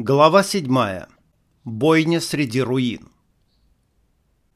Глава 7. Бойня среди руин.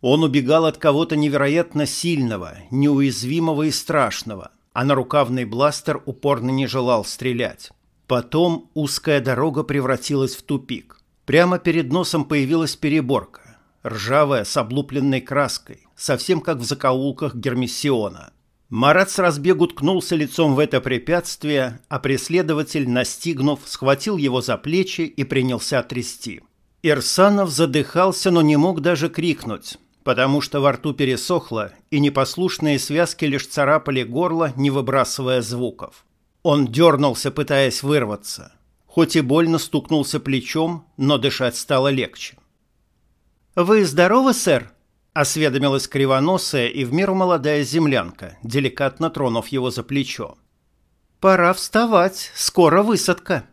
Он убегал от кого-то невероятно сильного, неуязвимого и страшного, а на рукавный бластер упорно не желал стрелять. Потом узкая дорога превратилась в тупик. Прямо перед носом появилась переборка, ржавая с облупленной краской, совсем как в закоулках Гермиссиона – Марат с разбегу ткнулся лицом в это препятствие, а преследователь, настигнув, схватил его за плечи и принялся трясти. Ирсанов задыхался, но не мог даже крикнуть, потому что во рту пересохло, и непослушные связки лишь царапали горло, не выбрасывая звуков. Он дернулся, пытаясь вырваться. Хоть и больно стукнулся плечом, но дышать стало легче. «Вы здоровы, сэр?» Осведомилась кривоносая и в меру молодая землянка, деликатно тронув его за плечо. «Пора вставать, скоро высадка».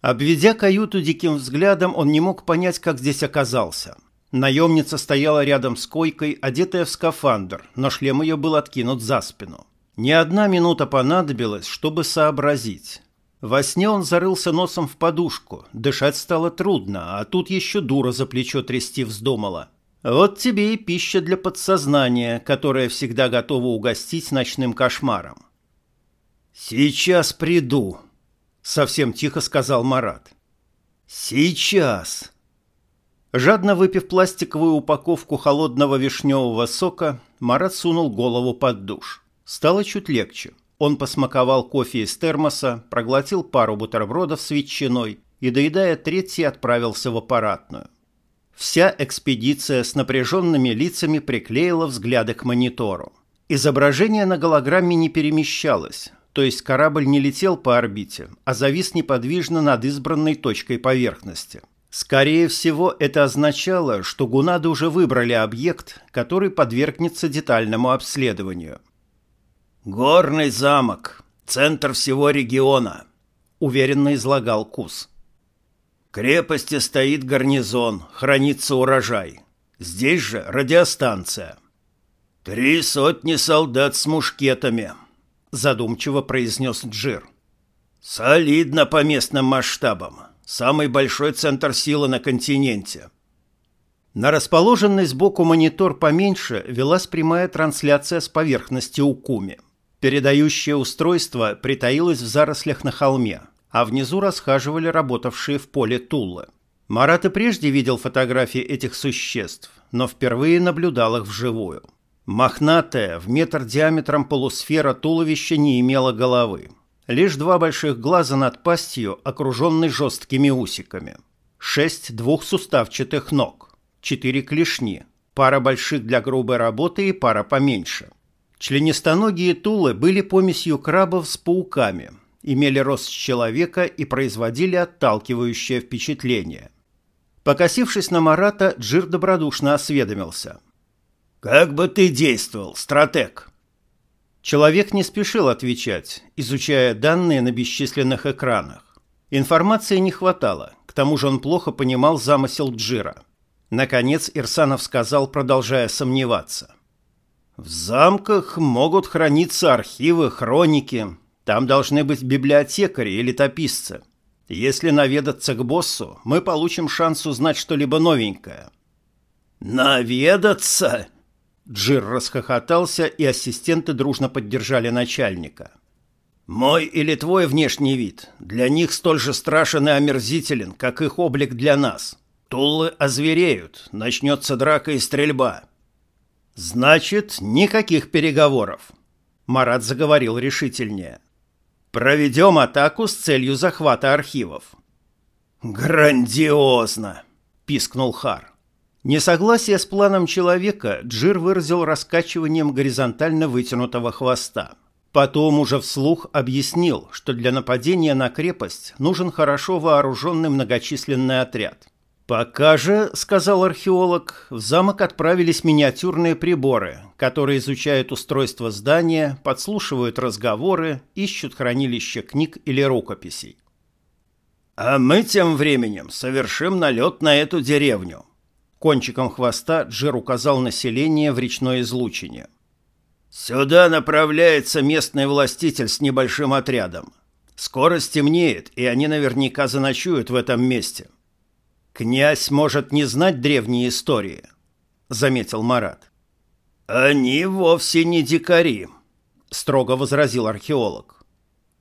Обведя каюту диким взглядом, он не мог понять, как здесь оказался. Наемница стояла рядом с койкой, одетая в скафандр, но шлем ее был откинут за спину. Ни одна минута понадобилась, чтобы сообразить. Во сне он зарылся носом в подушку, дышать стало трудно, а тут еще дура за плечо трясти вздумала. Вот тебе и пища для подсознания, которая всегда готова угостить ночным кошмаром. «Сейчас приду», — совсем тихо сказал Марат. «Сейчас». Жадно выпив пластиковую упаковку холодного вишневого сока, Марат сунул голову под душ. Стало чуть легче. Он посмаковал кофе из термоса, проглотил пару бутербродов с ветчиной и, доедая третий, отправился в аппаратную. Вся экспедиция с напряженными лицами приклеила взгляды к монитору. Изображение на голограмме не перемещалось, то есть корабль не летел по орбите, а завис неподвижно над избранной точкой поверхности. Скорее всего, это означало, что гунады уже выбрали объект, который подвергнется детальному обследованию. «Горный замок, центр всего региона», — уверенно излагал Кус крепости стоит гарнизон, хранится урожай. Здесь же радиостанция. Три сотни солдат с мушкетами, задумчиво произнес Джир. Солидно по местным масштабам. Самый большой центр силы на континенте. На расположенный сбоку монитор поменьше велась прямая трансляция с поверхности Укуми. Передающее устройство притаилось в зарослях на холме – а внизу расхаживали работавшие в поле Туллы. Марат и прежде видел фотографии этих существ, но впервые наблюдал их вживую. Мохнатая, в метр диаметром полусфера туловища не имела головы. Лишь два больших глаза над пастью, окруженной жесткими усиками. Шесть двухсуставчатых ног. Четыре клешни. Пара больших для грубой работы и пара поменьше. Членистоногие тулы были помесью крабов с пауками – имели рост человека и производили отталкивающее впечатление. Покосившись на Марата, Джир добродушно осведомился. «Как бы ты действовал, стратег?» Человек не спешил отвечать, изучая данные на бесчисленных экранах. Информации не хватало, к тому же он плохо понимал замысел Джира. Наконец Ирсанов сказал, продолжая сомневаться. «В замках могут храниться архивы, хроники, там должны быть библиотекари и летописцы. Если наведаться к боссу, мы получим шанс узнать что-либо новенькое». «Наведаться?» Джир расхохотался, и ассистенты дружно поддержали начальника. «Мой или твой внешний вид для них столь же страшен и омерзителен, как их облик для нас. Туллы озвереют, начнется драка и стрельба». «Значит, никаких переговоров», — Марат заговорил решительнее. Проведем атаку с целью захвата архивов. Грандиозно, пискнул Хар. Несогласие с планом человека Джир выразил раскачиванием горизонтально вытянутого хвоста. Потом уже вслух объяснил, что для нападения на крепость нужен хорошо вооруженный многочисленный отряд. «Пока же, — сказал археолог, — в замок отправились миниатюрные приборы, которые изучают устройство здания, подслушивают разговоры, ищут хранилище книг или рукописей. «А мы тем временем совершим налет на эту деревню». Кончиком хвоста Джир указал население в речной излучине. «Сюда направляется местный властитель с небольшим отрядом. Скоро стемнеет, и они наверняка заночуют в этом месте. Князь может не знать древние истории, заметил Марат. Они вовсе не дикари, строго возразил археолог.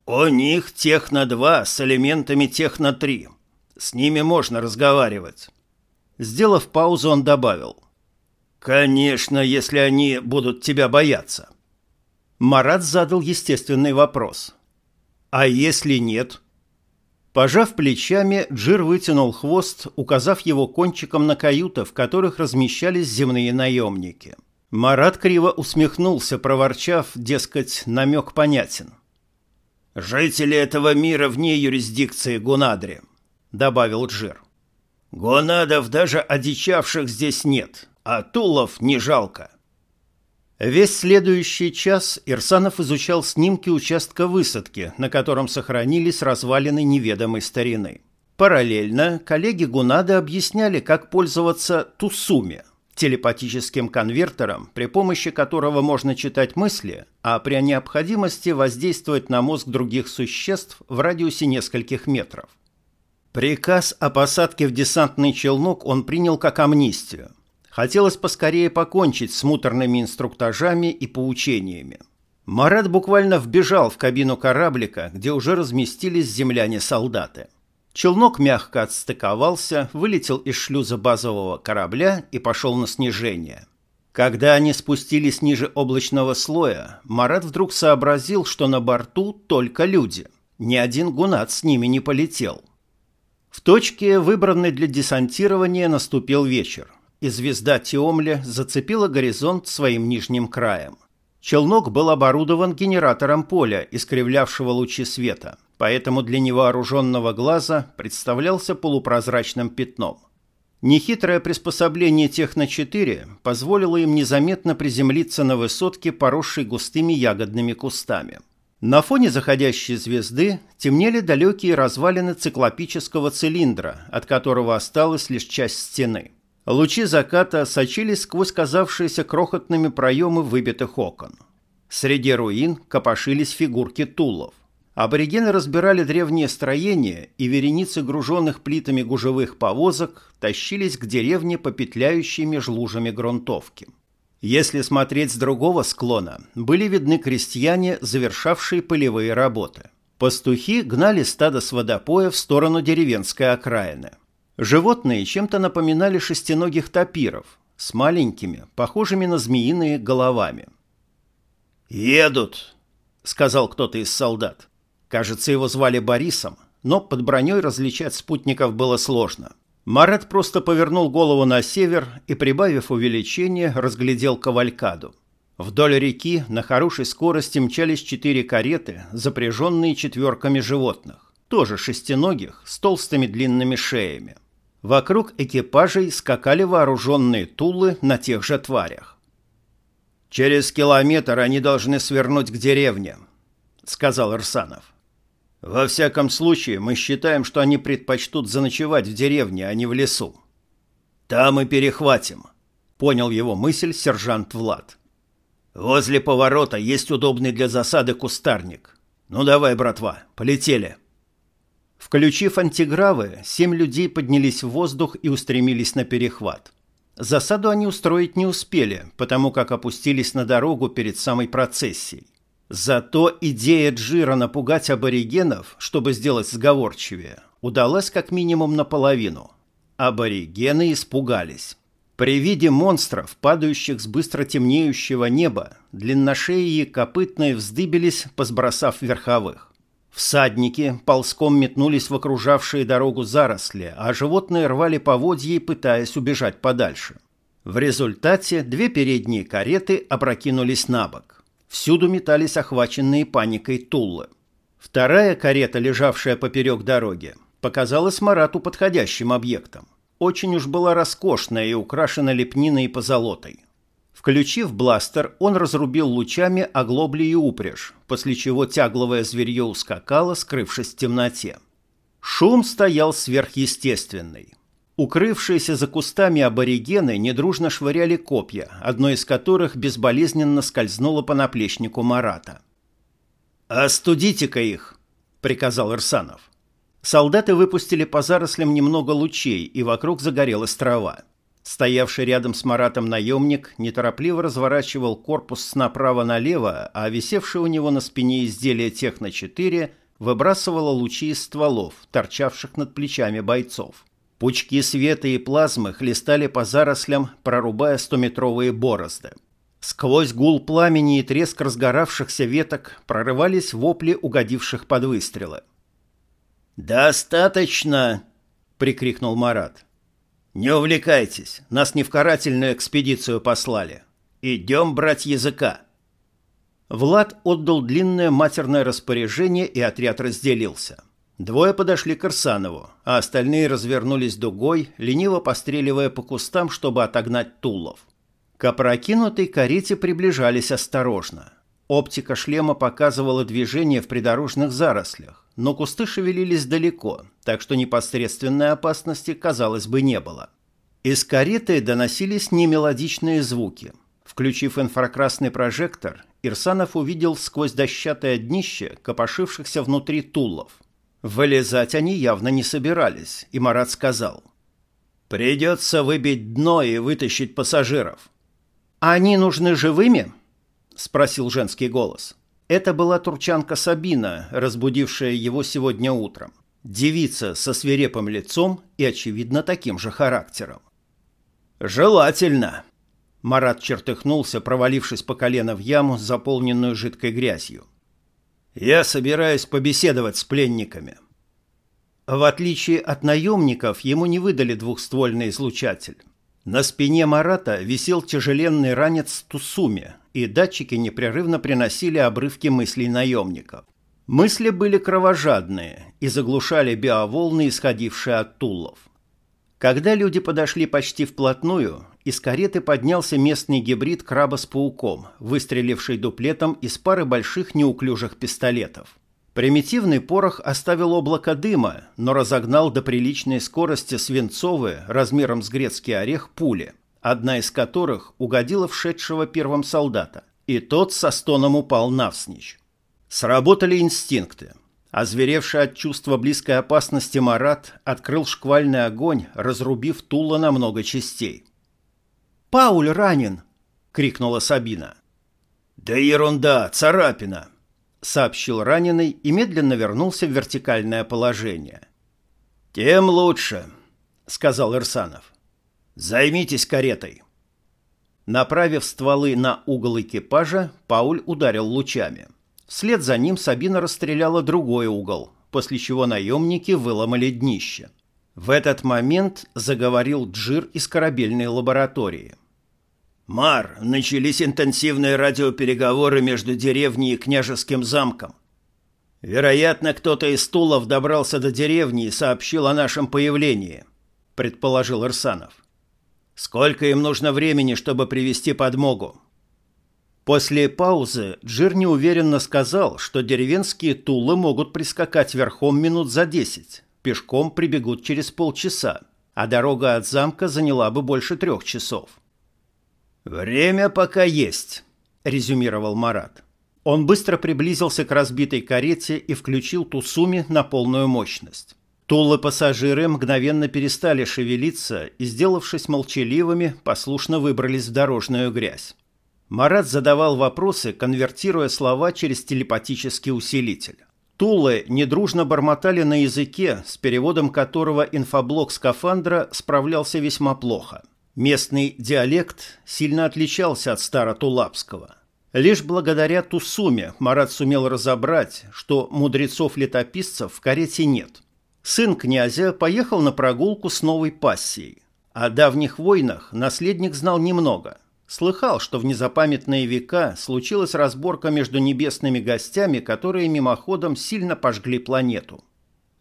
У них техно-2 с элементами техно-3. С ними можно разговаривать. Сделав паузу, он добавил. «Конечно, если они будут тебя бояться». Марат задал естественный вопрос. «А если нет?» Пожав плечами, Джир вытянул хвост, указав его кончиком на каюты, в которых размещались земные наемники. Марат криво усмехнулся, проворчав, дескать, намек понятен. «Жители этого мира вне юрисдикции Гунадри», — добавил Джир. «Гонадов даже одичавших здесь нет, а тулов не жалко». Весь следующий час Ирсанов изучал снимки участка высадки, на котором сохранились развалины неведомой старины. Параллельно коллеги Гунада объясняли, как пользоваться Тусуми, телепатическим конвертером, при помощи которого можно читать мысли, а при необходимости воздействовать на мозг других существ в радиусе нескольких метров. Приказ о посадке в десантный челнок он принял как амнистию – Хотелось поскорее покончить с муторными инструктажами и поучениями. Марат буквально вбежал в кабину кораблика, где уже разместились земляне-солдаты. Челнок мягко отстыковался, вылетел из шлюза базового корабля и пошел на снижение. Когда они спустились ниже облачного слоя, Марат вдруг сообразил, что на борту только люди. Ни один гунат с ними не полетел. В точке, выбранной для десантирования, наступил вечер и звезда Теомля зацепила горизонт своим нижним краем. Челнок был оборудован генератором поля, искривлявшего лучи света, поэтому для невооруженного глаза представлялся полупрозрачным пятном. Нехитрое приспособление Техно-4 позволило им незаметно приземлиться на высотке, поросшей густыми ягодными кустами. На фоне заходящей звезды темнели далекие развалины циклопического цилиндра, от которого осталась лишь часть стены. Лучи заката сочились сквозь казавшиеся крохотными проемы выбитых окон. Среди руин копошились фигурки тулов. Аборигены разбирали древние строения, и вереницы груженных плитами гужевых повозок тащились к деревне по петляющей меж лужами грунтовки. Если смотреть с другого склона, были видны крестьяне, завершавшие полевые работы. Пастухи гнали стадо с водопоя в сторону деревенской окраины. Животные чем-то напоминали шестиногих тапиров с маленькими, похожими на змеиные головами. «Едут!» — сказал кто-то из солдат. Кажется, его звали Борисом, но под броней различать спутников было сложно. Марат просто повернул голову на север и, прибавив увеличение, разглядел кавалькаду. Вдоль реки на хорошей скорости мчались четыре кареты, запряженные четверками животных, тоже шестиногих, с толстыми длинными шеями. Вокруг экипажей скакали вооруженные тулы на тех же тварях. «Через километр они должны свернуть к деревне», — сказал Ирсанов. «Во всяком случае, мы считаем, что они предпочтут заночевать в деревне, а не в лесу». «Там и перехватим», — понял его мысль сержант Влад. «Возле поворота есть удобный для засады кустарник. Ну давай, братва, полетели». Включив антигравы, семь людей поднялись в воздух и устремились на перехват. Засаду они устроить не успели, потому как опустились на дорогу перед самой процессией. Зато идея Джира напугать аборигенов, чтобы сделать сговорчивее, удалась как минимум наполовину. Аборигены испугались. При виде монстров, падающих с быстро темнеющего неба, длинношеи и копытные вздыбились, посбросав верховых. Всадники ползком метнулись в окружавшие дорогу заросли, а животные рвали поводья, пытаясь убежать подальше. В результате две передние кареты опрокинулись на бок. Всюду метались охваченные паникой туллы. Вторая карета, лежавшая поперек дороги, показалась Марату подходящим объектом. Очень уж была роскошная и украшена лепниной и позолотой. Включив бластер, он разрубил лучами оглобли и упряжь, после чего тягловое зверье ускакало, скрывшись в темноте. Шум стоял сверхъестественный. Укрывшиеся за кустами аборигены недружно швыряли копья, одно из которых безболезненно скользнуло по наплечнику Марата. «Остудите-ка их!» – приказал Ирсанов. Солдаты выпустили по зарослям немного лучей, и вокруг загорелась трава. Стоявший рядом с Маратом наемник неторопливо разворачивал корпус направо налево, а висевшее у него на спине изделие Техно-4 выбрасывало лучи из стволов, торчавших над плечами бойцов. Пучки света и плазмы хлестали по зарослям, прорубая стометровые борозды. Сквозь гул пламени и треск разгоравшихся веток прорывались вопли угодивших под выстрелы. «Достаточно!» — прикрикнул Марат. «Не увлекайтесь, нас не в карательную экспедицию послали. Идем брать языка». Влад отдал длинное матерное распоряжение, и отряд разделился. Двое подошли к Арсанову, а остальные развернулись дугой, лениво постреливая по кустам, чтобы отогнать Тулов. К опрокинутой карете приближались осторожно. Оптика шлема показывала движение в придорожных зарослях, но кусты шевелились далеко, так что непосредственной опасности, казалось бы, не было. Из кареты доносились немелодичные звуки. Включив инфракрасный прожектор, Ирсанов увидел сквозь дощатое днище копошившихся внутри тулов. Вылезать они явно не собирались, и Марат сказал. «Придется выбить дно и вытащить пассажиров». «Они нужны живыми?» — спросил женский голос. Это была турчанка Сабина, разбудившая его сегодня утром. Девица со свирепым лицом и, очевидно, таким же характером. «Желательно!» Марат чертыхнулся, провалившись по колено в яму, заполненную жидкой грязью. «Я собираюсь побеседовать с пленниками». В отличие от наемников, ему не выдали двухствольный излучатель. На спине Марата висел тяжеленный ранец Тусуми, и датчики непрерывно приносили обрывки мыслей наемников. Мысли были кровожадные и заглушали биоволны, исходившие от тулов. Когда люди подошли почти вплотную, из кареты поднялся местный гибрид краба с пауком, выстреливший дуплетом из пары больших неуклюжих пистолетов. Примитивный порох оставил облако дыма, но разогнал до приличной скорости свинцовые, размером с грецкий орех, пули, одна из которых угодила вшедшего первым солдата, и тот со стоном упал навсничь. Сработали инстинкты. Озверевший от чувства близкой опасности Марат открыл шквальный огонь, разрубив Тула на много частей. «Пауль ранен!» — крикнула Сабина. «Да ерунда, царапина!» Сообщил раненый и медленно вернулся в вертикальное положение. «Тем лучше», — сказал Ирсанов. «Займитесь каретой». Направив стволы на угол экипажа, Пауль ударил лучами. Вслед за ним Сабина расстреляла другой угол, после чего наемники выломали днище. В этот момент заговорил Джир из корабельной лаборатории. «Мар, начались интенсивные радиопереговоры между деревней и княжеским замком. Вероятно, кто-то из Тулов добрался до деревни и сообщил о нашем появлении», — предположил Ирсанов. «Сколько им нужно времени, чтобы привести подмогу?» После паузы Джир неуверенно сказал, что деревенские Тулы могут прискакать верхом минут за десять, пешком прибегут через полчаса, а дорога от замка заняла бы больше трех часов. «Время пока есть», — резюмировал Марат. Он быстро приблизился к разбитой карете и включил Тусуми на полную мощность. Тулы-пассажиры мгновенно перестали шевелиться и, сделавшись молчаливыми, послушно выбрались в дорожную грязь. Марат задавал вопросы, конвертируя слова через телепатический усилитель. Тулы недружно бормотали на языке, с переводом которого инфоблок скафандра справлялся весьма плохо – Местный диалект сильно отличался от старотулапского. Лишь благодаря Тусуме Марат сумел разобрать, что мудрецов-летописцев в карете нет. Сын князя поехал на прогулку с новой пассией. О давних войнах наследник знал немного. Слыхал, что в незапамятные века случилась разборка между небесными гостями, которые мимоходом сильно пожгли планету.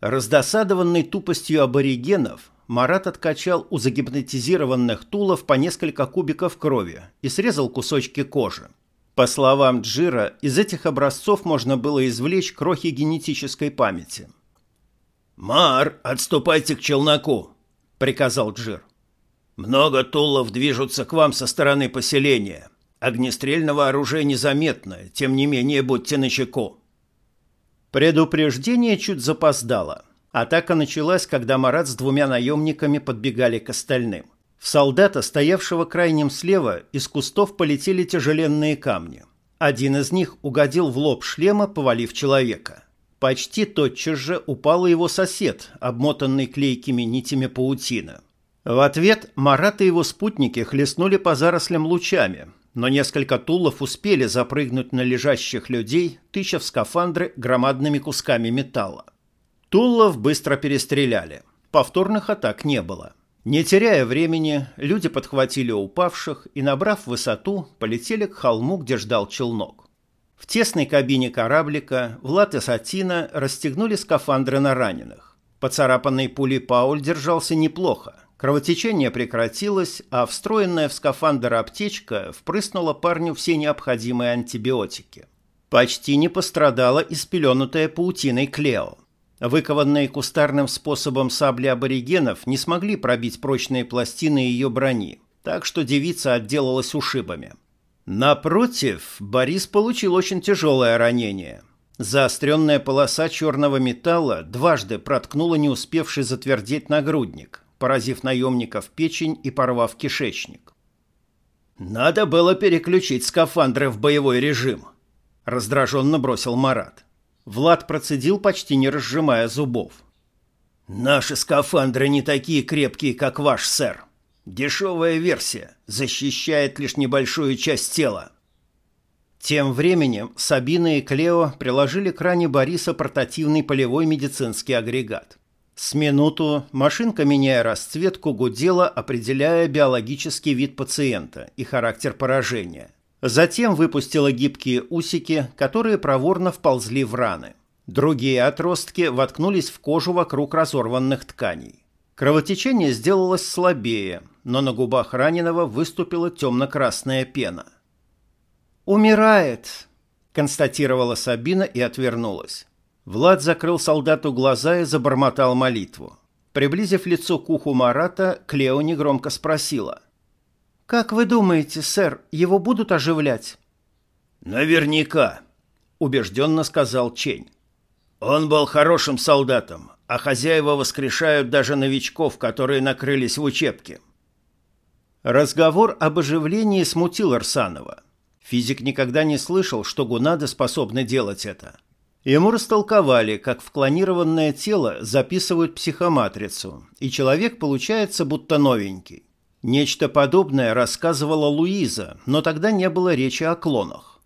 Раздосадованный тупостью аборигенов, Марат откачал у загипнотизированных тулов по несколько кубиков крови и срезал кусочки кожи. По словам Джира, из этих образцов можно было извлечь крохи генетической памяти. «Мар, отступайте к челноку», — приказал Джир. «Много тулов движутся к вам со стороны поселения. Огнестрельного оружия незаметно, тем не менее будьте начеку». Предупреждение чуть запоздало. Атака началась, когда Марат с двумя наемниками подбегали к остальным. В солдата, стоявшего крайним слева, из кустов полетели тяжеленные камни. Один из них угодил в лоб шлема, повалив человека. Почти тотчас же упал его сосед, обмотанный клейкими нитями паутины. В ответ Марат и его спутники хлестнули по зарослям лучами, но несколько тулов успели запрыгнуть на лежащих людей, тыча в скафандры громадными кусками металла. Туллов быстро перестреляли. Повторных атак не было. Не теряя времени, люди подхватили упавших и, набрав высоту, полетели к холму, где ждал челнок. В тесной кабине кораблика Влад и Сатина расстегнули скафандры на раненых. Поцарапанный пулей Пауль держался неплохо. Кровотечение прекратилось, а встроенная в скафандр аптечка впрыснула парню все необходимые антибиотики. Почти не пострадала испеленутая паутиной Клео. Выкованные кустарным способом сабли аборигенов не смогли пробить прочные пластины ее брони, так что девица отделалась ушибами. Напротив, Борис получил очень тяжелое ранение. Заостренная полоса черного металла дважды проткнула не успевший затвердеть нагрудник, поразив наемника в печень и порвав кишечник. «Надо было переключить скафандры в боевой режим», — раздраженно бросил Марат. Влад процедил, почти не разжимая зубов. «Наши скафандры не такие крепкие, как ваш, сэр. Дешевая версия, защищает лишь небольшую часть тела». Тем временем Сабина и Клео приложили к ране Бориса портативный полевой медицинский агрегат. С минуту машинка, меняя расцветку, гудела, определяя биологический вид пациента и характер поражения – Затем выпустила гибкие усики, которые проворно вползли в раны. Другие отростки воткнулись в кожу вокруг разорванных тканей. Кровотечение сделалось слабее, но на губах раненого выступила темно-красная пена. «Умирает», — констатировала Сабина и отвернулась. Влад закрыл солдату глаза и забормотал молитву. Приблизив лицо к уху Марата, Клео негромко спросила. «Как вы думаете, сэр, его будут оживлять?» «Наверняка», — убежденно сказал Чень. «Он был хорошим солдатом, а хозяева воскрешают даже новичков, которые накрылись в учебке». Разговор об оживлении смутил Арсанова. Физик никогда не слышал, что гунады способны делать это. Ему растолковали, как в клонированное тело записывают психоматрицу, и человек получается будто новенький. Нечто подобное рассказывала Луиза, но тогда не было речи о клонах.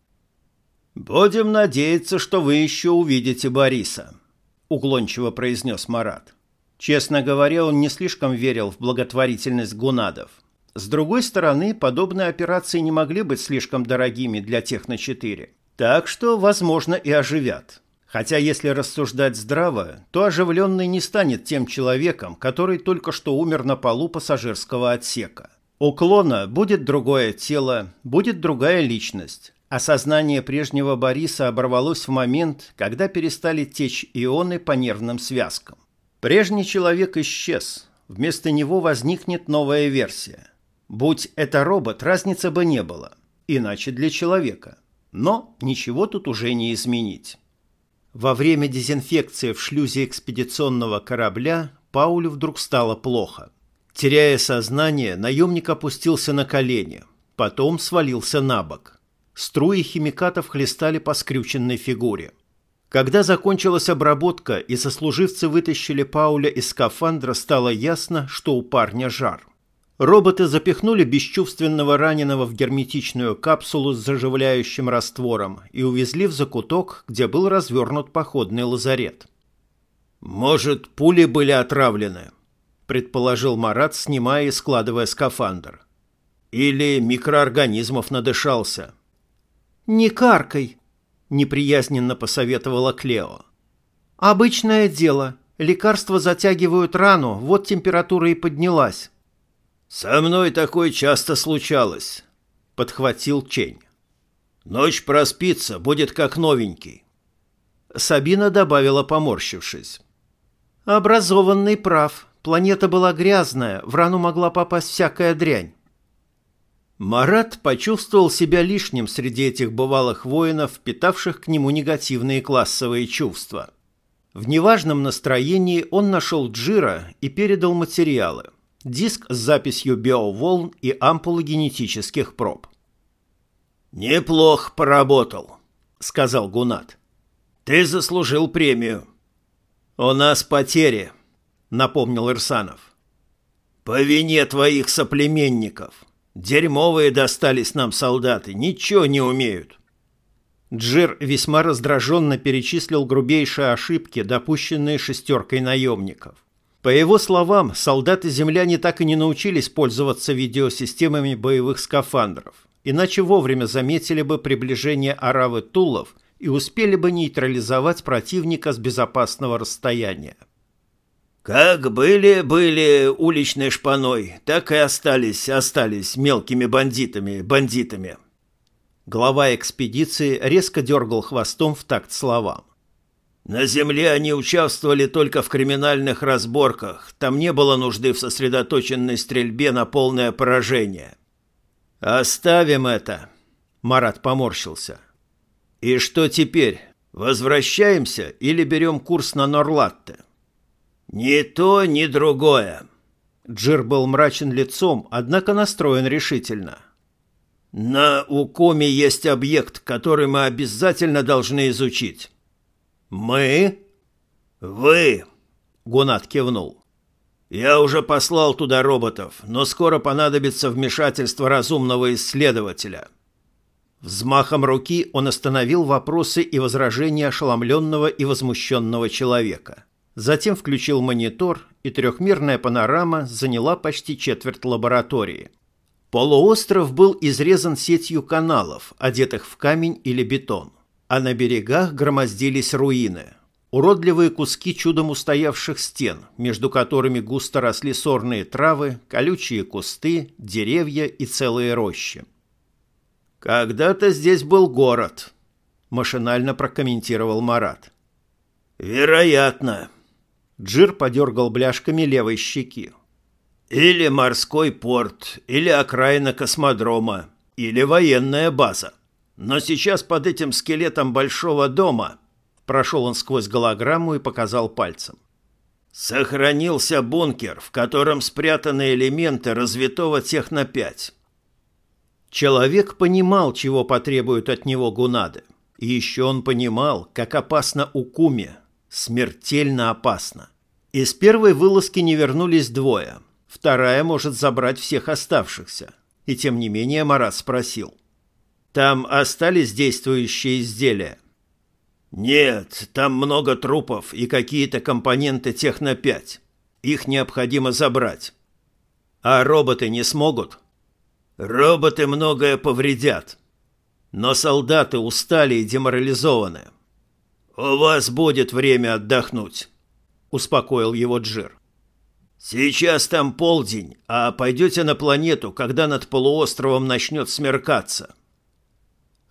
«Будем надеяться, что вы еще увидите Бориса», — уклончиво произнес Марат. Честно говоря, он не слишком верил в благотворительность гунадов. С другой стороны, подобные операции не могли быть слишком дорогими для Техно-4. Так что, возможно, и оживят. Хотя, если рассуждать здраво, то оживленный не станет тем человеком, который только что умер на полу пассажирского отсека. У клона будет другое тело, будет другая личность. Осознание прежнего Бориса оборвалось в момент, когда перестали течь ионы по нервным связкам. Прежний человек исчез, вместо него возникнет новая версия. Будь это робот, разницы бы не было, иначе для человека. Но ничего тут уже не изменить. Во время дезинфекции в шлюзе экспедиционного корабля Паулю вдруг стало плохо. Теряя сознание, наемник опустился на колени, потом свалился на бок. Струи химикатов хлестали по скрюченной фигуре. Когда закончилась обработка и сослуживцы вытащили Пауля из скафандра, стало ясно, что у парня жар – Роботы запихнули бесчувственного раненого в герметичную капсулу с заживляющим раствором и увезли в закуток, где был развернут походный лазарет. «Может, пули были отравлены?» – предположил Марат, снимая и складывая скафандр. «Или микроорганизмов надышался?» «Не каркай!» – неприязненно посоветовала Клео. «Обычное дело. Лекарства затягивают рану, вот температура и поднялась». «Со мной такое часто случалось», — подхватил Чень. «Ночь проспится, будет как новенький». Сабина добавила, поморщившись. «Образованный прав. Планета была грязная, в рану могла попасть всякая дрянь». Марат почувствовал себя лишним среди этих бывалых воинов, питавших к нему негативные классовые чувства. В неважном настроении он нашел Джира и передал материалы. Диск с записью биоволн и ампулы генетических проб. «Неплохо поработал», — сказал Гунат. «Ты заслужил премию». «У нас потери», — напомнил Ирсанов. «По вине твоих соплеменников. Дерьмовые достались нам солдаты, ничего не умеют». Джир весьма раздраженно перечислил грубейшие ошибки, допущенные шестеркой наемников. По его словам, солдаты-земляне так и не научились пользоваться видеосистемами боевых скафандров, иначе вовремя заметили бы приближение аравы Тулов и успели бы нейтрализовать противника с безопасного расстояния. Как были-были уличной шпаной, так и остались, остались мелкими бандитами, бандитами. Глава экспедиции резко дергал хвостом в такт словам. На земле они участвовали только в криминальных разборках, там не было нужды в сосредоточенной стрельбе на полное поражение. «Оставим это», — Марат поморщился. «И что теперь? Возвращаемся или берем курс на Норлатте?» «Ни то, ни другое». Джир был мрачен лицом, однако настроен решительно. «На Укоме есть объект, который мы обязательно должны изучить». «Мы?» «Вы!» — Гунат кивнул. «Я уже послал туда роботов, но скоро понадобится вмешательство разумного исследователя». Взмахом руки он остановил вопросы и возражения ошеломленного и возмущенного человека. Затем включил монитор, и трехмерная панорама заняла почти четверть лаборатории. Полуостров был изрезан сетью каналов, одетых в камень или бетон, а на берегах громоздились руины. Уродливые куски чудом устоявших стен, между которыми густо росли сорные травы, колючие кусты, деревья и целые рощи. «Когда-то здесь был город», – машинально прокомментировал Марат. «Вероятно», Джир подергал бляшками левой щеки. «Или морской порт, или окраина космодрома, или военная база. Но сейчас под этим скелетом большого дома...» Прошел он сквозь голограмму и показал пальцем. «Сохранился бункер, в котором спрятаны элементы развитого техно-5». Человек понимал, чего потребуют от него гунады. И еще он понимал, как опасно Укуме, Смертельно опасно. Из первой вылазки не вернулись двое. Вторая может забрать всех оставшихся. И тем не менее Марат спросил. «Там остались действующие изделия?» «Нет, там много трупов и какие-то компоненты Техно-5. Их необходимо забрать». «А роботы не смогут?» «Роботы многое повредят. Но солдаты устали и деморализованы. «У вас будет время отдохнуть», — успокоил его Джир. «Сейчас там полдень, а пойдете на планету, когда над полуостровом начнет смеркаться».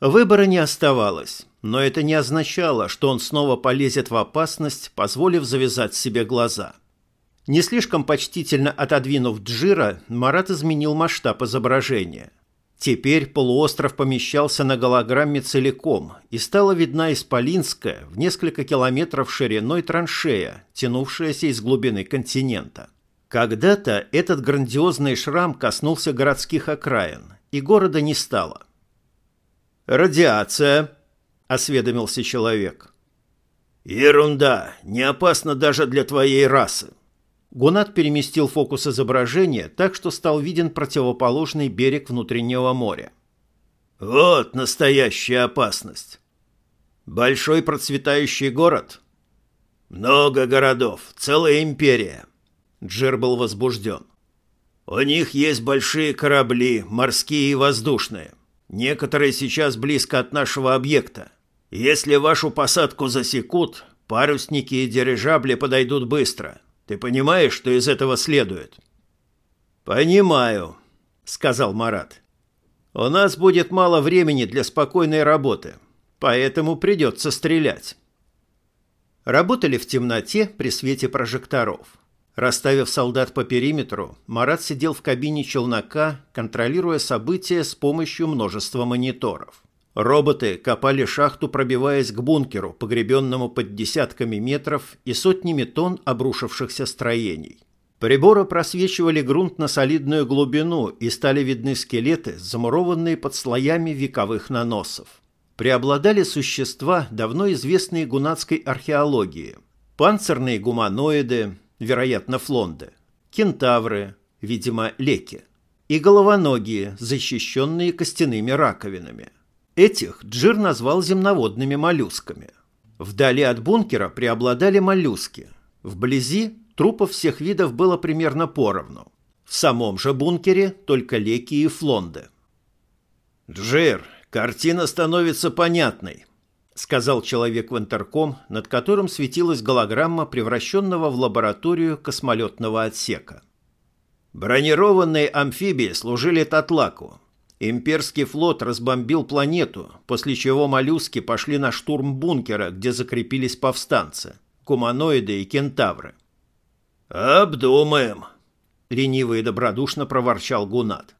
Выбора не оставалось, но это не означало, что он снова полезет в опасность, позволив завязать себе глаза. Не слишком почтительно отодвинув Джира, Марат изменил масштаб изображения — Теперь полуостров помещался на голограмме целиком, и стала видна исполинская, в несколько километров шириной траншея, тянувшаяся из глубины континента. Когда-то этот грандиозный шрам коснулся городских окраин, и города не стало. «Радиация», — осведомился человек. «Ерунда, не опасно даже для твоей расы», Гунат переместил фокус изображения так, что стал виден противоположный берег внутреннего моря. «Вот настоящая опасность!» «Большой процветающий город?» «Много городов, целая империя!» Джер был возбужден. «У них есть большие корабли, морские и воздушные. Некоторые сейчас близко от нашего объекта. Если вашу посадку засекут, парусники и дирижабли подойдут быстро. Ты понимаешь, что из этого следует?» «Понимаю», — сказал Марат. «У нас будет мало времени для спокойной работы, поэтому придется стрелять». Работали в темноте при свете прожекторов. Расставив солдат по периметру, Марат сидел в кабине челнока, контролируя события с помощью множества мониторов. Роботы копали шахту, пробиваясь к бункеру, погребенному под десятками метров и сотнями тонн обрушившихся строений. Приборы просвечивали грунт на солидную глубину и стали видны скелеты, замурованные под слоями вековых наносов. Преобладали существа, давно известные гунатской археологии. Панцирные гуманоиды, вероятно, флонды, кентавры, видимо, леки, и головоногие, защищенные костяными раковинами. Этих Джир назвал земноводными моллюсками. Вдали от бункера преобладали моллюски. Вблизи трупов всех видов было примерно поровну. В самом же бункере только леки и флонды. «Джир, картина становится понятной», — сказал человек в интерком, над которым светилась голограмма превращенного в лабораторию космолетного отсека. Бронированные амфибии служили Татлаку. Имперский флот разбомбил планету, после чего моллюски пошли на штурм бункера, где закрепились повстанцы, куманоиды и кентавры. «Обдумаем», — лениво и добродушно проворчал Гунат.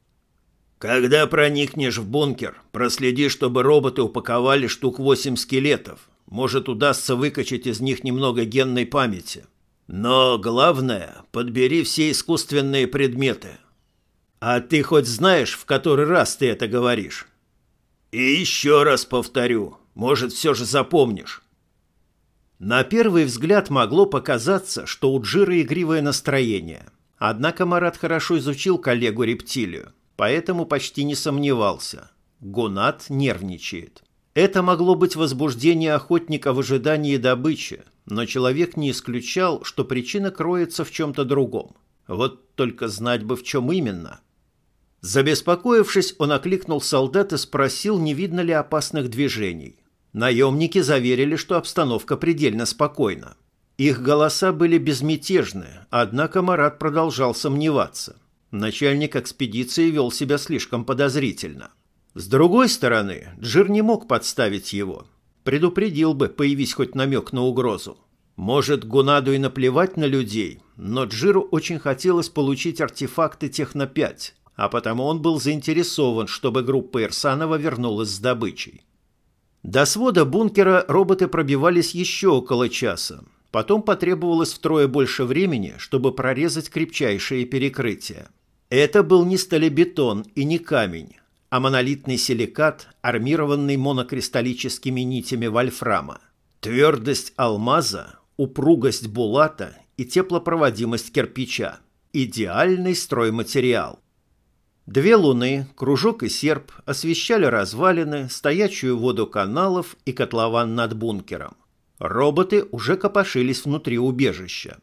Когда проникнешь в бункер, проследи, чтобы роботы упаковали штук восемь скелетов. Может, удастся выкачать из них немного генной памяти. Но главное, подбери все искусственные предметы. А ты хоть знаешь, в который раз ты это говоришь? И еще раз повторю, может, все же запомнишь. На первый взгляд могло показаться, что у Джира игривое настроение. Однако Марат хорошо изучил коллегу-рептилию поэтому почти не сомневался. Гунат нервничает. Это могло быть возбуждение охотника в ожидании добычи, но человек не исключал, что причина кроется в чем-то другом. Вот только знать бы в чем именно. Забеспокоившись, он окликнул солдат и спросил, не видно ли опасных движений. Наемники заверили, что обстановка предельно спокойна. Их голоса были безмятежны, однако Марат продолжал сомневаться. Начальник экспедиции вел себя слишком подозрительно. С другой стороны, Джир не мог подставить его. Предупредил бы, появись хоть намек на угрозу. Может, Гунаду и наплевать на людей, но Джиру очень хотелось получить артефакты Техно-5, а потому он был заинтересован, чтобы группа Ирсанова вернулась с добычей. До свода бункера роботы пробивались еще около часа. Потом потребовалось втрое больше времени, чтобы прорезать крепчайшие перекрытия. Это был не сталебетон и не камень, а монолитный силикат, армированный монокристаллическими нитями вольфрама. Твердость алмаза, упругость булата и теплопроводимость кирпича. Идеальный стройматериал. Две луны, кружок и серп освещали развалины, стоячую воду каналов и котлован над бункером. Роботы уже копошились внутри убежища.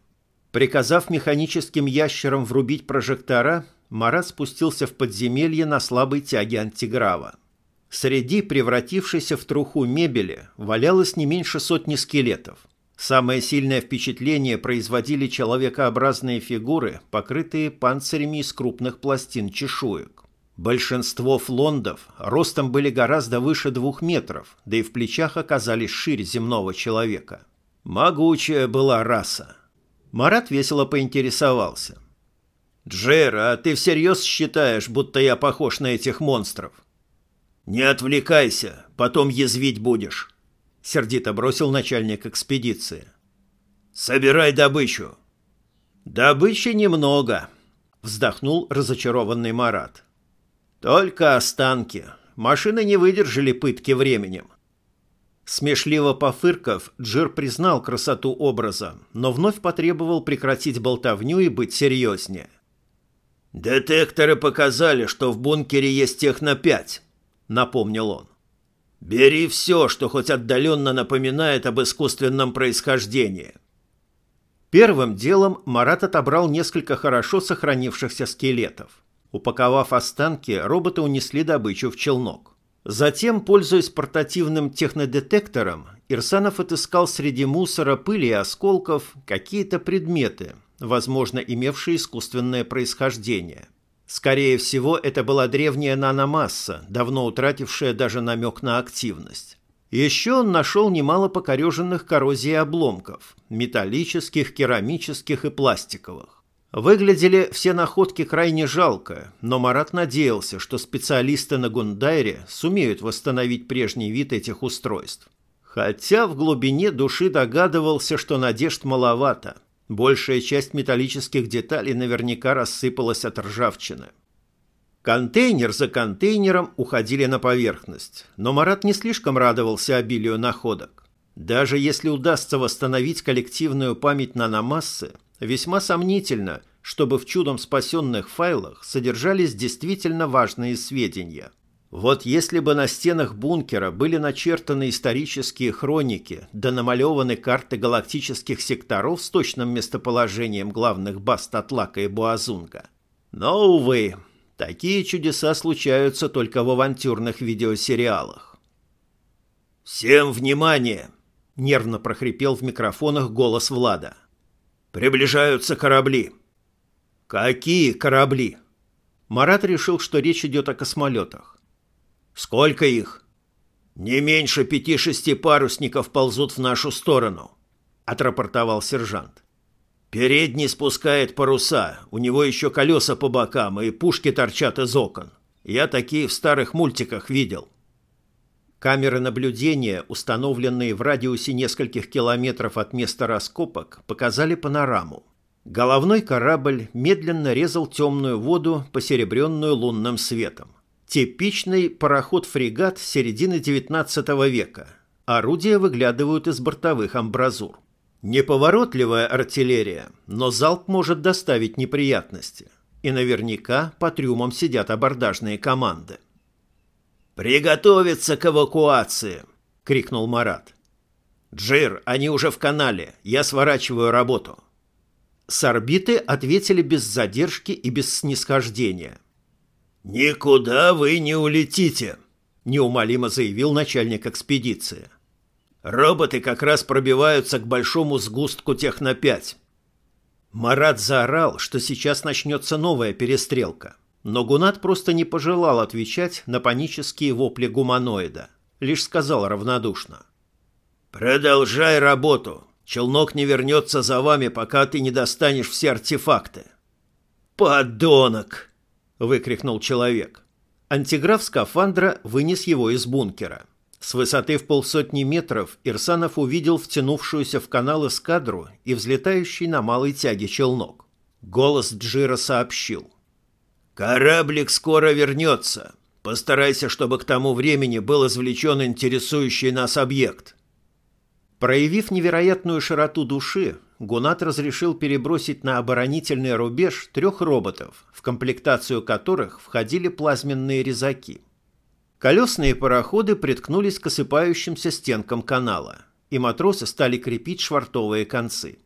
Приказав механическим ящерам врубить прожектора, Марат спустился в подземелье на слабой тяге антиграва. Среди превратившейся в труху мебели валялось не меньше сотни скелетов. Самое сильное впечатление производили человекообразные фигуры, покрытые панцирями из крупных пластин чешуек. Большинство флондов ростом были гораздо выше двух метров, да и в плечах оказались шире земного человека. Могучая была раса. Марат весело поинтересовался. «Джер, а ты всерьез считаешь, будто я похож на этих монстров?» «Не отвлекайся, потом язвить будешь», — сердито бросил начальник экспедиции. «Собирай добычу». «Добычи немного», — вздохнул разочарованный Марат. «Только останки. Машины не выдержали пытки временем. Смешливо пофырков, Джир признал красоту образа, но вновь потребовал прекратить болтовню и быть серьезнее. «Детекторы показали, что в бункере есть техно-5», — напомнил он. «Бери все, что хоть отдаленно напоминает об искусственном происхождении». Первым делом Марат отобрал несколько хорошо сохранившихся скелетов. Упаковав останки, роботы унесли добычу в челнок. Затем, пользуясь портативным технодетектором, Ирсанов отыскал среди мусора, пыли и осколков какие-то предметы, возможно, имевшие искусственное происхождение. Скорее всего, это была древняя наномасса, давно утратившая даже намек на активность. Еще он нашел немало покореженных коррозией обломков – металлических, керамических и пластиковых. Выглядели все находки крайне жалко, но Марат надеялся, что специалисты на Гундайре сумеют восстановить прежний вид этих устройств. Хотя в глубине души догадывался, что надежд маловато. Большая часть металлических деталей наверняка рассыпалась от ржавчины. Контейнер за контейнером уходили на поверхность, но Марат не слишком радовался обилию находок. Даже если удастся восстановить коллективную память наномассы, весьма сомнительно, чтобы в чудом спасенных файлах содержались действительно важные сведения. Вот если бы на стенах бункера были начертаны исторические хроники да намалеваны карты галактических секторов с точным местоположением главных баз Татлака и Буазунга. Но, увы, Такие чудеса случаются только в авантюрных видеосериалах. «Всем внимание!» – нервно прохрипел в микрофонах голос Влада. «Приближаются корабли». «Какие корабли?» Марат решил, что речь идет о космолетах. «Сколько их?» «Не меньше пяти-шести парусников ползут в нашу сторону», – отрапортовал сержант. Передний спускает паруса, у него еще колеса по бокам и пушки торчат из окон. Я такие в старых мультиках видел. Камеры наблюдения, установленные в радиусе нескольких километров от места раскопок, показали панораму. Головной корабль медленно резал темную воду, посеребренную лунным светом. Типичный пароход-фрегат середины XIX века. Орудия выглядывают из бортовых амбразур. Неповоротливая артиллерия, но залп может доставить неприятности. И наверняка по трюмам сидят абордажные команды. «Приготовиться к эвакуации!» — крикнул Марат. «Джир, они уже в канале. Я сворачиваю работу». С орбиты ответили без задержки и без снисхождения. «Никуда вы не улетите!» — неумолимо заявил начальник экспедиции. — Роботы как раз пробиваются к большому сгустку техно-5. Марат заорал, что сейчас начнется новая перестрелка. Но Гунат просто не пожелал отвечать на панические вопли гуманоида. Лишь сказал равнодушно. «Продолжай работу. Челнок не вернется за вами, пока ты не достанешь все артефакты». «Подонок!» — выкрикнул человек. Антиграф скафандра вынес его из бункера. С высоты в полсотни метров Ирсанов увидел втянувшуюся в канал эскадру и взлетающий на малой тяге челнок. Голос Джира сообщил. «Кораблик скоро вернется. Постарайся, чтобы к тому времени был извлечен интересующий нас объект». Проявив невероятную широту души, Гунат разрешил перебросить на оборонительный рубеж трех роботов, в комплектацию которых входили плазменные резаки. Колесные пароходы приткнулись к осыпающимся стенкам канала, и матросы стали крепить швартовые концы.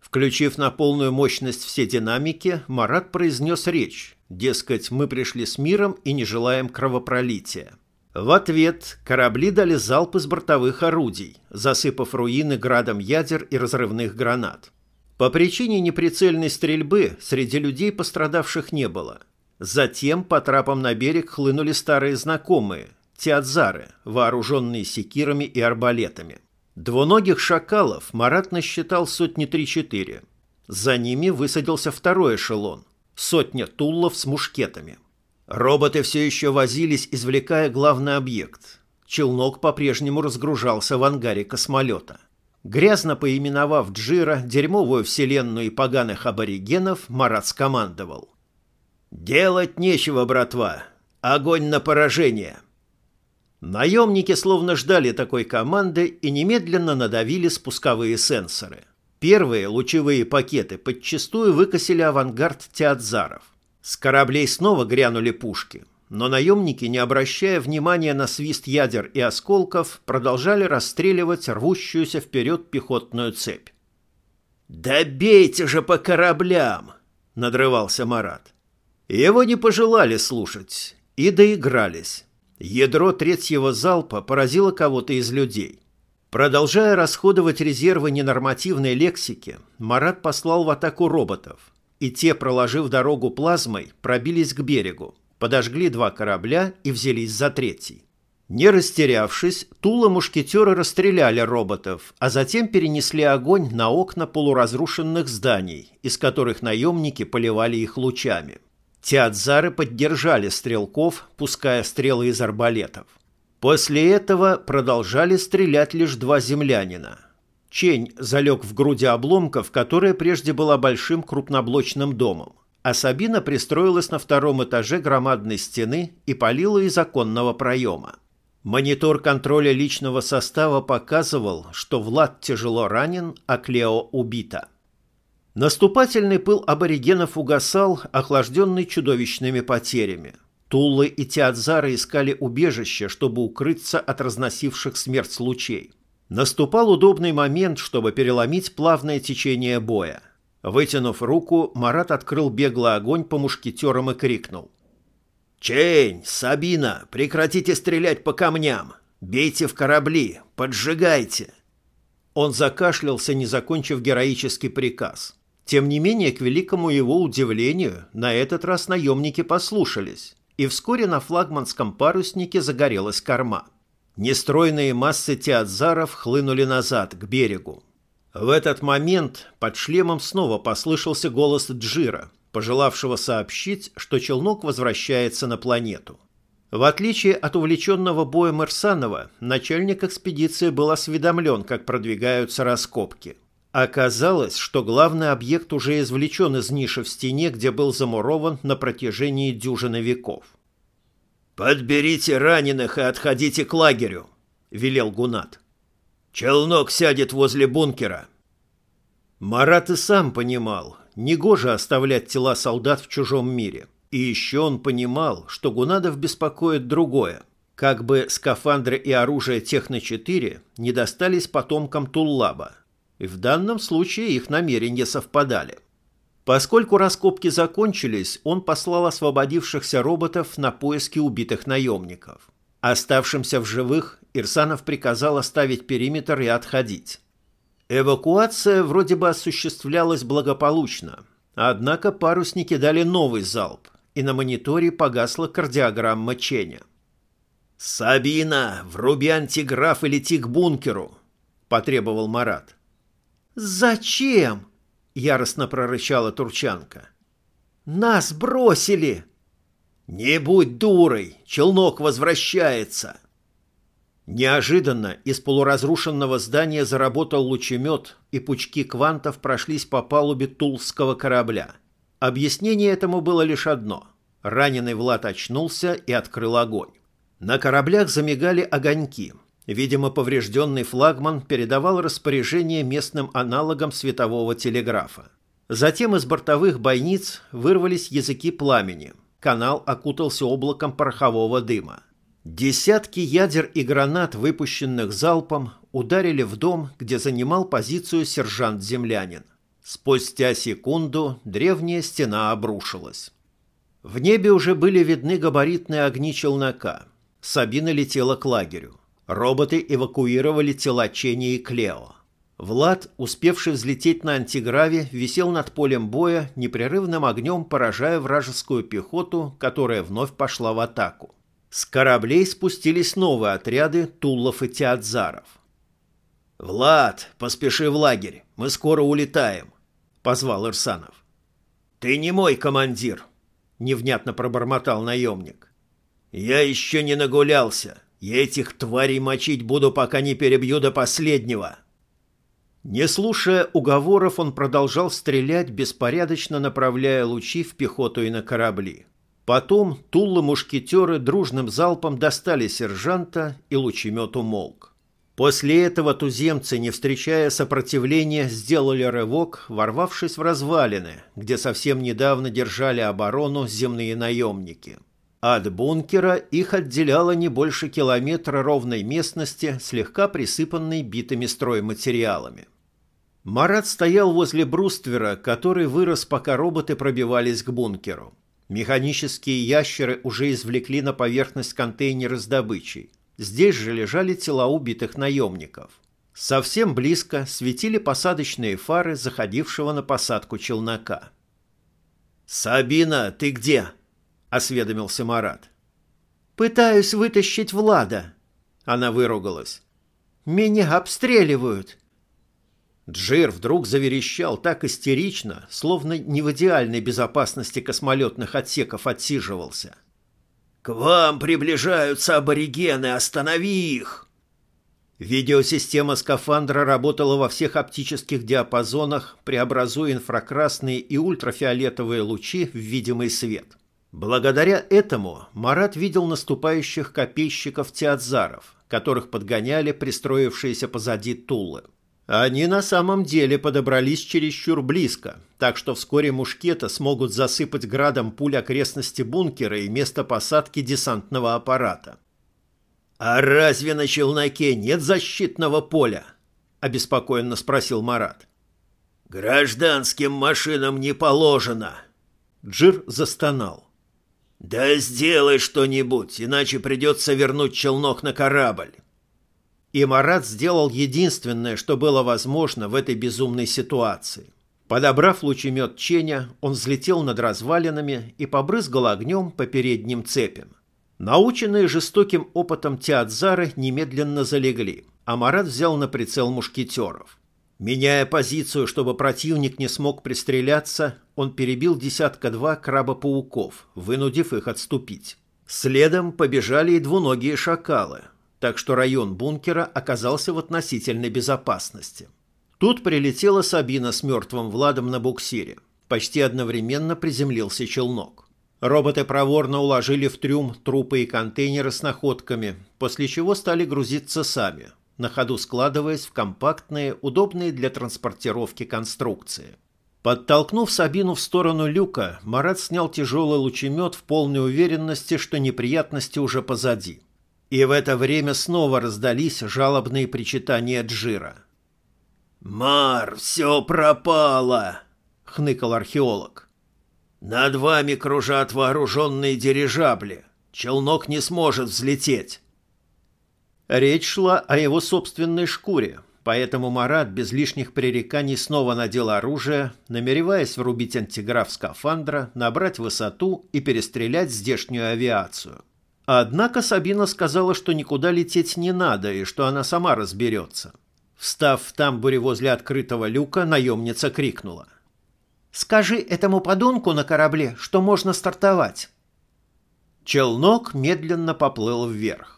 Включив на полную мощность все динамики, Марат произнес речь, дескать, мы пришли с миром и не желаем кровопролития. В ответ корабли дали залп из бортовых орудий, засыпав руины градом ядер и разрывных гранат. По причине неприцельной стрельбы среди людей пострадавших не было – Затем по трапам на берег хлынули старые знакомые – театзары, вооруженные секирами и арбалетами. Двуногих шакалов Марат насчитал сотни три-четыре. За ними высадился второй эшелон – сотня туллов с мушкетами. Роботы все еще возились, извлекая главный объект. Челнок по-прежнему разгружался в ангаре космолета. Грязно поименовав Джира, дерьмовую вселенную и поганых аборигенов, Марат скомандовал. «Делать нечего, братва. Огонь на поражение!» Наемники словно ждали такой команды и немедленно надавили спусковые сенсоры. Первые лучевые пакеты подчастую выкосили авангард театзаров. С кораблей снова грянули пушки, но наемники, не обращая внимания на свист ядер и осколков, продолжали расстреливать рвущуюся вперед пехотную цепь. «Да бейте же по кораблям!» — надрывался Марат. Его не пожелали слушать и доигрались. Ядро третьего залпа поразило кого-то из людей. Продолжая расходовать резервы ненормативной лексики, Марат послал в атаку роботов, и те, проложив дорогу плазмой, пробились к берегу, подожгли два корабля и взялись за третий. Не растерявшись, Тула-мушкетеры расстреляли роботов, а затем перенесли огонь на окна полуразрушенных зданий, из которых наемники поливали их лучами. Театзары поддержали стрелков, пуская стрелы из арбалетов. После этого продолжали стрелять лишь два землянина. Чень залег в груди обломков, которая прежде была большим крупноблочным домом, а Сабина пристроилась на втором этаже громадной стены и палила из оконного проема. Монитор контроля личного состава показывал, что Влад тяжело ранен, а Клео убита. Наступательный пыл аборигенов угасал, охлажденный чудовищными потерями – Туллы и Театзары искали убежище, чтобы укрыться от разносивших смерть лучей. Наступал удобный момент, чтобы переломить плавное течение боя. Вытянув руку, Марат открыл беглый огонь по мушкетерам и крикнул. «Чень, Сабина, прекратите стрелять по камням! Бейте в корабли! Поджигайте!» Он закашлялся, не закончив героический приказ. Тем не менее, к великому его удивлению, на этот раз наемники послушались и вскоре на флагманском паруснике загорелась корма. Нестройные массы театзаров хлынули назад, к берегу. В этот момент под шлемом снова послышался голос Джира, пожелавшего сообщить, что челнок возвращается на планету. В отличие от увлеченного боя Мерсанова, начальник экспедиции был осведомлен, как продвигаются раскопки – Оказалось, что главный объект уже извлечен из ниши в стене, где был замурован на протяжении дюжины веков. «Подберите раненых и отходите к лагерю», — велел Гунат. «Челнок сядет возле бункера». Марат и сам понимал, негоже оставлять тела солдат в чужом мире. И еще он понимал, что Гунадов беспокоит другое. Как бы скафандры и оружие Техно-4 не достались потомкам Туллаба — и в данном случае их намерения совпадали. Поскольку раскопки закончились, он послал освободившихся роботов на поиски убитых наемников. Оставшимся в живых Ирсанов приказал оставить периметр и отходить. Эвакуация вроде бы осуществлялась благополучно, однако парусники дали новый залп, и на мониторе погасла кардиограмма Ченя. «Сабина, вруби антиграф и лети к бункеру!» – потребовал Марат. «Зачем?» — яростно прорычала Турчанка. «Нас бросили!» «Не будь дурой! Челнок возвращается!» Неожиданно из полуразрушенного здания заработал лучемет, и пучки квантов прошлись по палубе тулского корабля. Объяснение этому было лишь одно. Раненый Влад очнулся и открыл огонь. На кораблях замигали огоньки — Видимо, поврежденный флагман передавал распоряжение местным аналогам светового телеграфа. Затем из бортовых бойниц вырвались языки пламени. Канал окутался облаком порохового дыма. Десятки ядер и гранат, выпущенных залпом, ударили в дом, где занимал позицию сержант-землянин. Спустя секунду древняя стена обрушилась. В небе уже были видны габаритные огни челнока. Сабина летела к лагерю. Роботы эвакуировали тела Ченни и Клео. Влад, успевший взлететь на антиграве, висел над полем боя, непрерывным огнем поражая вражескую пехоту, которая вновь пошла в атаку. С кораблей спустились новые отряды Туллов и Театзаров. «Влад, поспеши в лагерь, мы скоро улетаем», — позвал Ирсанов. «Ты не мой командир», — невнятно пробормотал наемник. «Я еще не нагулялся. Я этих тварей мочить буду, пока не перебью до последнего. Не слушая уговоров, он продолжал стрелять, беспорядочно направляя лучи в пехоту и на корабли. Потом туллы-мушкетеры дружным залпом достали сержанта, и лучемет умолк. После этого туземцы, не встречая сопротивления, сделали рывок, ворвавшись в развалины, где совсем недавно держали оборону земные наемники – от бункера их отделяло не больше километра ровной местности, слегка присыпанной битыми стройматериалами. Марат стоял возле бруствера, который вырос, пока роботы пробивались к бункеру. Механические ящеры уже извлекли на поверхность контейнеры с добычей. Здесь же лежали тела убитых наемников. Совсем близко светили посадочные фары заходившего на посадку челнока. «Сабина, ты где?» Осведомился Марат. «Пытаюсь вытащить Влада», Она выругалась. «Меня обстреливают!» Джир вдруг заверещал так истерично, словно не в идеальной безопасности космолетных отсеков отсиживался. «К вам приближаются аборигены! Останови их!» Видеосистема скафандра работала во всех оптических диапазонах, преобразуя инфракрасные и ультрафиолетовые лучи в видимый свет. Благодаря этому Марат видел наступающих копейщиков-театзаров, которых подгоняли пристроившиеся позади Тулы. Они на самом деле подобрались чересчур близко, так что вскоре мушкета смогут засыпать градом пуль окрестности бункера и место посадки десантного аппарата. «А разве на челноке нет защитного поля?» – обеспокоенно спросил Марат. «Гражданским машинам не положено». Джир застонал. «Да сделай что-нибудь, иначе придется вернуть челнок на корабль». И Марат сделал единственное, что было возможно в этой безумной ситуации. Подобрав лучемет Ченя, он взлетел над развалинами и побрызгал огнем по передним цепям. Наученные жестоким опытом Театзары немедленно залегли, а Марат взял на прицел мушкетеров. Меняя позицию, чтобы противник не смог пристреляться, он перебил десятка-два краба-пауков, вынудив их отступить. Следом побежали и двуногие шакалы, так что район бункера оказался в относительной безопасности. Тут прилетела Сабина с мертвым Владом на буксире. Почти одновременно приземлился челнок. Роботы проворно уложили в трюм трупы и контейнеры с находками, после чего стали грузиться сами, на ходу складываясь в компактные, удобные для транспортировки конструкции. Подтолкнув Сабину в сторону люка, Марат снял тяжелый лучемет в полной уверенности, что неприятности уже позади. И в это время снова раздались жалобные причитания Джира. «Мар, все пропало!» — хныкал археолог. «Над вами кружат вооруженные дирижабли. Челнок не сможет взлететь». Речь шла о его собственной шкуре, поэтому Марат без лишних пререканий снова надел оружие, намереваясь врубить антиграф скафандра, набрать высоту и перестрелять здешнюю авиацию. Однако Сабина сказала, что никуда лететь не надо и что она сама разберется. Встав в тамбуре возле открытого люка, наемница крикнула. «Скажи этому подонку на корабле, что можно стартовать». Челнок медленно поплыл вверх.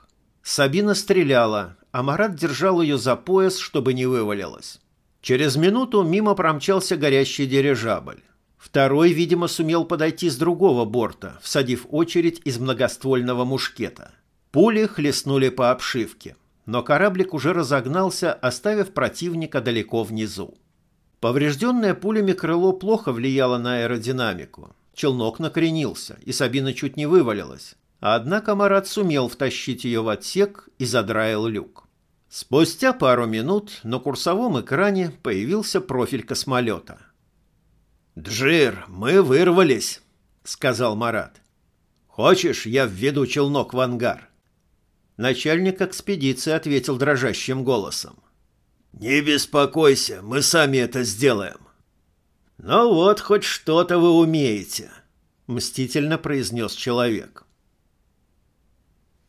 Сабина стреляла, а Марат держал ее за пояс, чтобы не вывалилась. Через минуту мимо промчался горящий дирижабль. Второй, видимо, сумел подойти с другого борта, всадив очередь из многоствольного мушкета. Пули хлестнули по обшивке, но кораблик уже разогнался, оставив противника далеко внизу. Поврежденное пулями крыло плохо влияло на аэродинамику. Челнок накренился, и Сабина чуть не вывалилась. Однако Марат сумел втащить ее в отсек и задраил люк. Спустя пару минут на курсовом экране появился профиль космолета. «Джир, мы вырвались», — сказал Марат. «Хочешь, я введу челнок в ангар?» Начальник экспедиции ответил дрожащим голосом. «Не беспокойся, мы сами это сделаем». «Ну вот, хоть что-то вы умеете», — мстительно произнес человек.